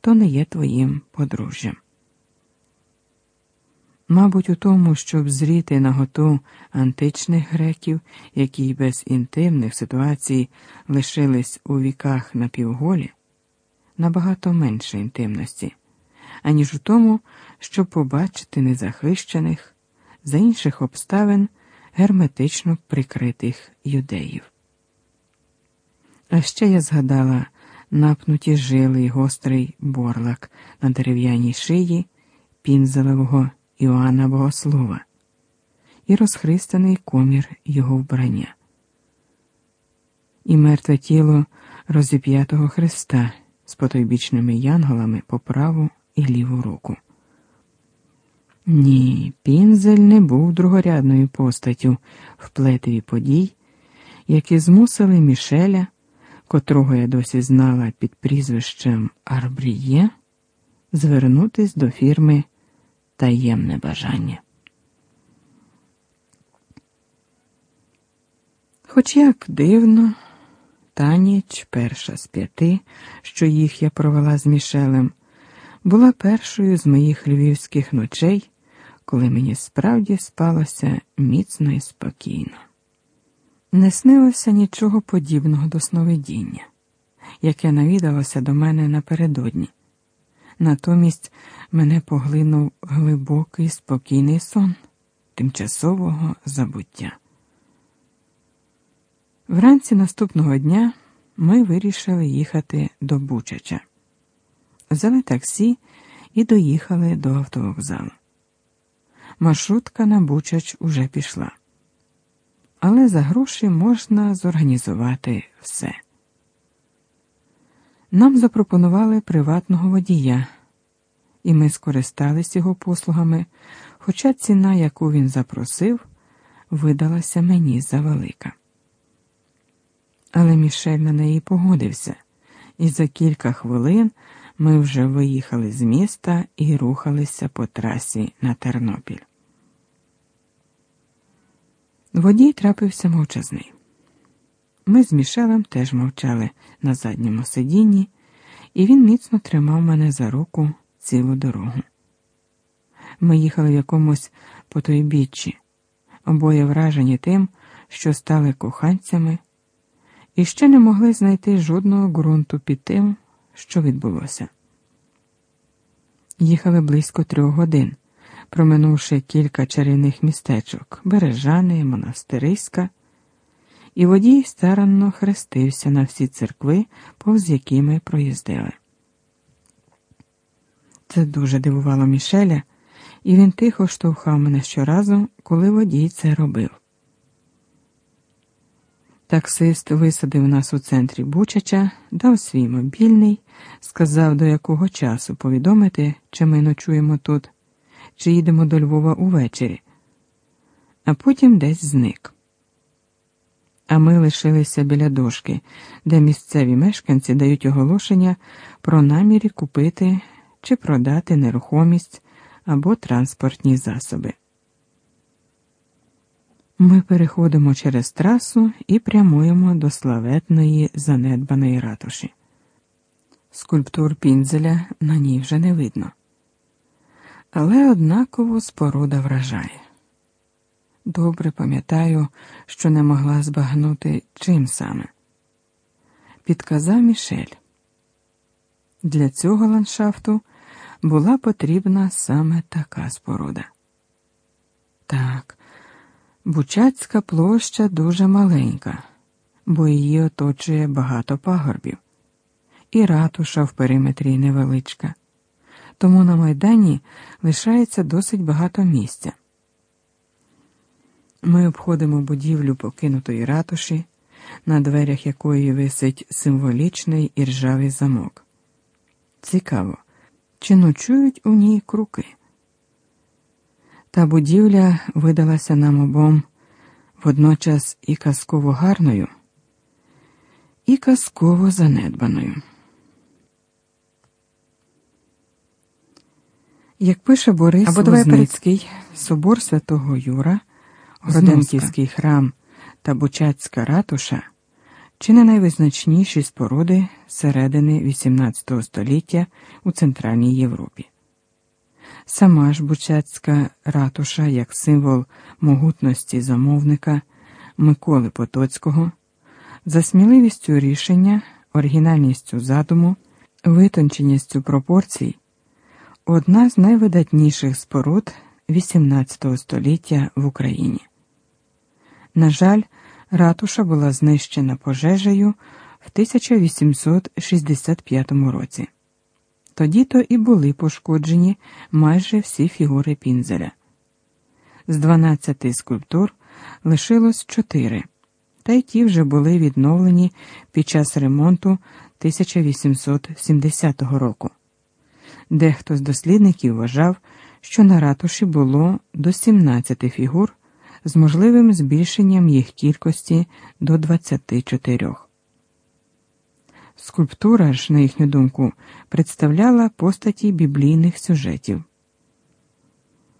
хто не є твоїм подружжям. Мабуть, у тому, щоб зріти наготу античних греків, які без інтимних ситуацій лишились у віках напівголі, набагато менше інтимності, аніж у тому, щоб побачити незахищених за інших обставин герметично прикритих юдеїв. А ще я згадала напнуті жили й гострий борлак на дерев'яній шиї пінзелевого Іоанна Богослова і розхристаний комір його вбрання, і мертве тіло розіп'ятого Христа з потойбічними янголами по праву і ліву руку. Ні, Пінзель не був другорядною постаттю в плетеві подій, які змусили Мішеля, котрого я досі знала під прізвищем Арбріє, звернутись до фірми таємне бажання. Хоч як дивно, та ніч, перша з п'яти, що їх я провела з Мішелем, була першою з моїх львівських ночей, коли мені справді спалося міцно і спокійно. Не снилося нічого подібного до сновидіння, яке навідалося до мене напередодні. Натомість мене поглинув глибокий спокійний сон тимчасового забуття. Вранці наступного дня ми вирішили їхати до Бучача. Взяли таксі і доїхали до автовокзалу. Маршрутка на Бучач уже пішла. Але за гроші можна зорганізувати все. Нам запропонували приватного водія, і ми скористались його послугами, хоча ціна, яку він запросив, видалася мені завелика. Але Мішель на неї погодився, і за кілька хвилин ми вже виїхали з міста і рухалися по трасі на Тернопіль. Водій трапився мовчазний. Ми з Мішелем теж мовчали на задньому сидінні, і він міцно тримав мене за руку цілу дорогу. Ми їхали в якомусь потойбіччі, обоє вражені тим, що стали коханцями, і ще не могли знайти жодного ґрунту під тим, що відбулося. Їхали близько трьох годин, проминувши кілька чарівних містечок Бережани, Монастириська і водій старанно хрестився на всі церкви, повз які ми проїздили. Це дуже дивувало Мішеля, і він тихо штовхав мене щоразу, коли водій це робив. Таксист висадив нас у центрі Бучача, дав свій мобільний, сказав, до якого часу повідомити, чи ми ночуємо тут, чи їдемо до Львова увечері, а потім десь зник а ми лишилися біля дошки, де місцеві мешканці дають оголошення про намірі купити чи продати нерухомість або транспортні засоби. Ми переходимо через трасу і прямуємо до славетної занедбаної ратуші. Скульптур пінзеля на ній вже не видно. Але однаково споруда вражає. Добре пам'ятаю, що не могла збагнути чим саме. Підказав Мішель. Для цього ландшафту була потрібна саме така споруда. Так, Бучацька площа дуже маленька, бо її оточує багато пагорбів, і ратуша в периметрі невеличка, тому на майдані лишається досить багато місця. Ми обходимо будівлю покинутої ратуші, на дверях якої висить символічний іржавий замок. Цікаво, чи ночують у ній круки? Та будівля видалася нам обом водночас і казково гарною, і казково занедбаною. Як пише Борис Або Возницький, собор святого Юра. Гроденківський храм та Бучацька ратуша чи не найвизначніші споруди середини XVIII століття у Центральній Європі. Сама ж Бучацька ратуша як символ могутності замовника Миколи Потоцького, за сміливістю рішення, оригінальністю задуму, витонченістю пропорцій, одна з найвидатніших споруд XVIII століття в Україні. На жаль, ратуша була знищена пожежею в 1865 році. Тоді то і були пошкоджені майже всі фігури пінзеля. З 12 скульптур лишилось 4, та й ті вже були відновлені під час ремонту 1870 року. Дехто з дослідників вважав, що на ратуші було до 17 фігур з можливим збільшенням їх кількості до 24. Скульптура ж, на їхню думку, представляла постаті біблійних сюжетів.